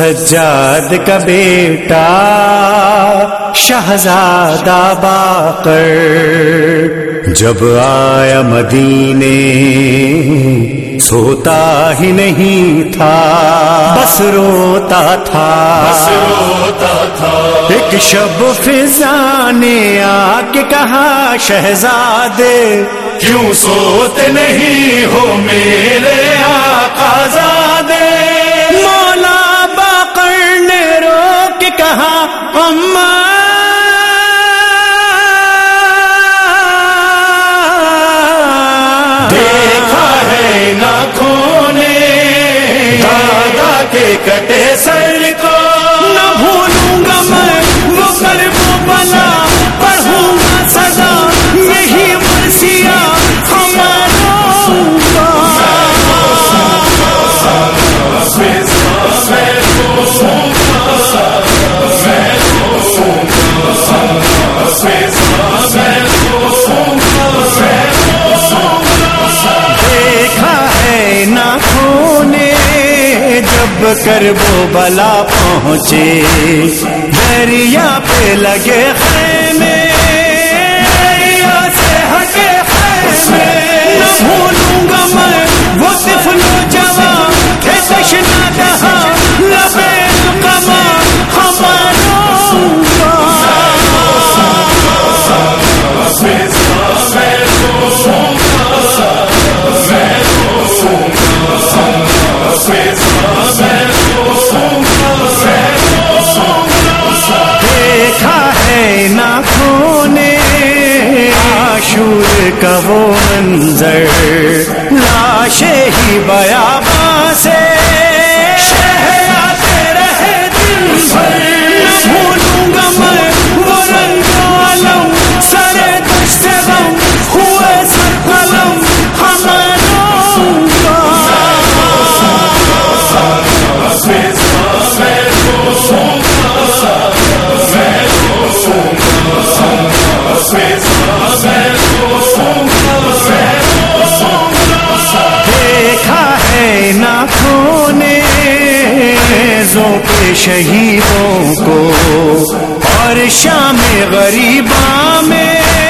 سجاد کا بیٹا شہزادہ باقر جب آیا مدینے سوتا ہی نہیں تھا بس روتا تھا۔ روتا تھا۔ ایک شب فضا نے آ کے کہا شہزادے کیوں سوتے نہیں ہو میرے آقا زادے؟ کہا کر وہ بلا پہنچے دریا پہ لگے خیر۔ کا وہ منظر لاشے ہی بیاباں۔ شہیدوں کو اور شام غریباں میں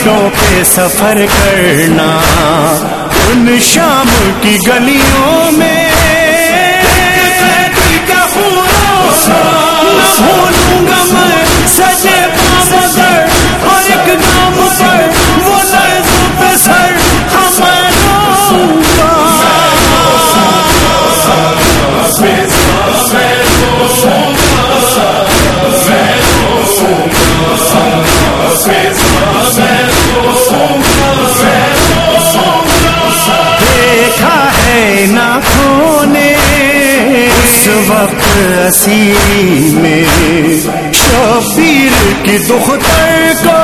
آٹوں پہ سفر کرنا ان شام کی گلیوں میں وقت میں شبیر کی دختر کو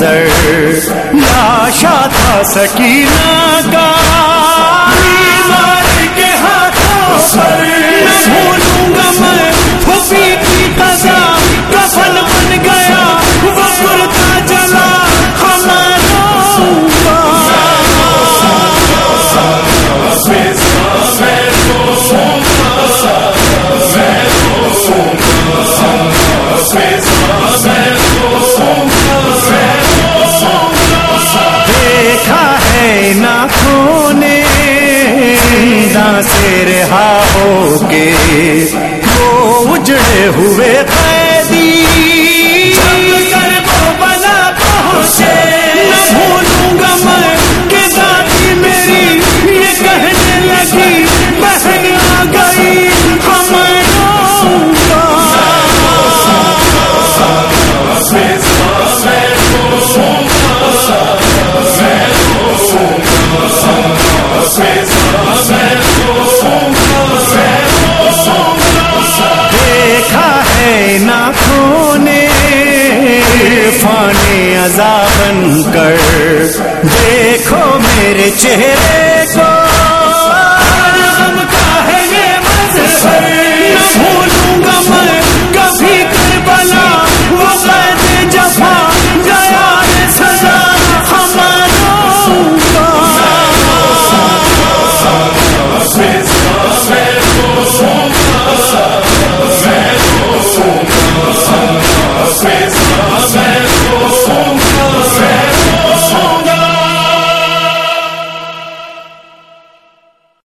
منظر ناشا تھا سکینہ کا۔ ہاں سزا بن کر۔ دیکھو میرے چہرے۔